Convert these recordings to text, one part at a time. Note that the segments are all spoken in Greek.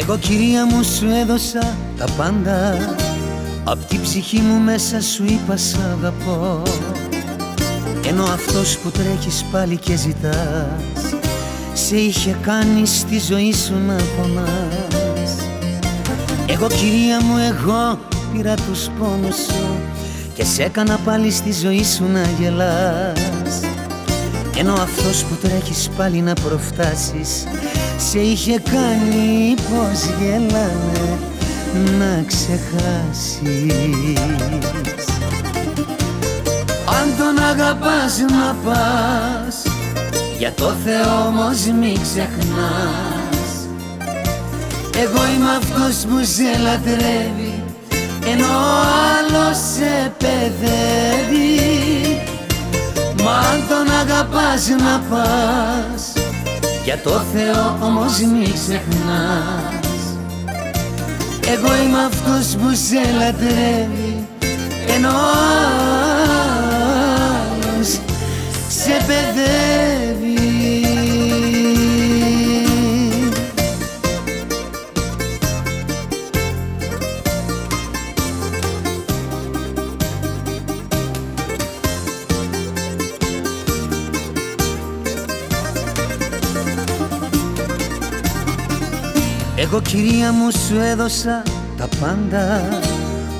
Εγώ κυρία μου σου έδωσα τα πάντα. Απ' την ψυχή μου μέσα σου είπα σ' αγαπώ. Ενώ αυτός που τρέχεις πάλι και ζητάς Σε είχε κάνει στη ζωή σου να πονάς. Εγώ κυρία μου εγώ πήρα τους πόνους σου Και σε έκανα πάλι στη ζωή σου να γελάς. Ενώ αυτός που τρέχεις πάλι να προφτάσεις Σε είχε κάνει πως γελάνε να ξεχάσεις. Αν τον αγαπάς να πας Για το Θεό όμως μη ξεχνάς. Εγώ είμαι αυτός που σε λατρεύει Ενώ ο άλλος σε παιδεύει. Μα αν τον αγαπάς να πας Για το Θεό όμως μη ξεχνάς εγώ είμαι αυτός που σε λατρεύει. Ενώ Εγώ κυρία μου σου έδωσα τα πάντα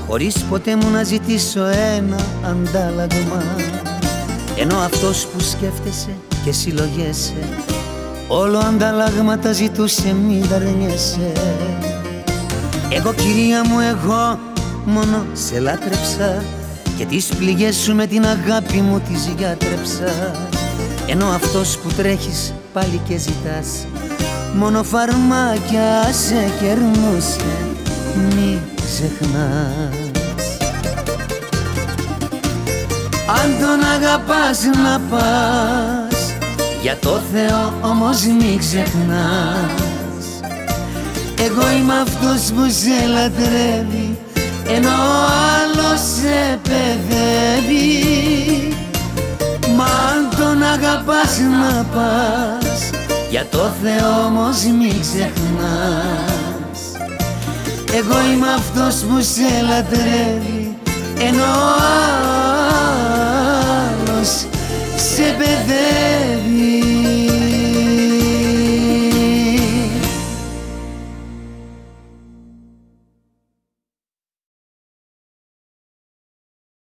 Χωρίς ποτέ μου να ζητήσω ένα αντάλλαγμα. Ενώ αυτός που σκέφτεσαι και συλλογέσαι Όλο ανταλλάγματα ζητούσε μη δαρνιέσαι Εγώ κυρία μου εγώ μόνο σε λάτρεψα Και τις πληγές σου με την αγάπη μου τις γιάτρεψα Ενώ αυτός που τρέχεις πάλι και ζητάς Μόνο φαρμάκια σε κερνούσε Μη ξεχνάς. Αν τον αγαπάς να πας Για το Θεό όμως μη ξεχνάς. Εγώ είμαι αυτός που σε λατρεύει Ενώ ο άλλος σε παιδεύει. Μα αν τον αγαπάς να πας για το Θεό όμως μη ξεχνάς. Εγώ είμαι αυτός που σε λατρεύει Ενώ ο άλλος σε παιδεύει